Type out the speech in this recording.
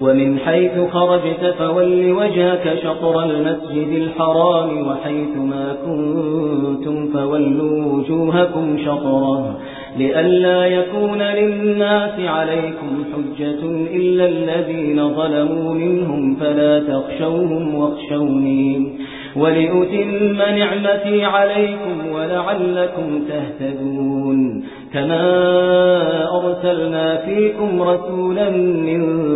ومن حيث خرجت فول وجهك شطر المسجد الحرام وحيث ما كنتم فولوا وجوهكم شطره لئلا يكون للناس عليكم حجة إلا الذين ظلموا منهم فلا تخشوهم واخشوني ولأتم نعمتي عليكم ولعلكم تهتدون كما أرسلنا فيكم رسولا منكم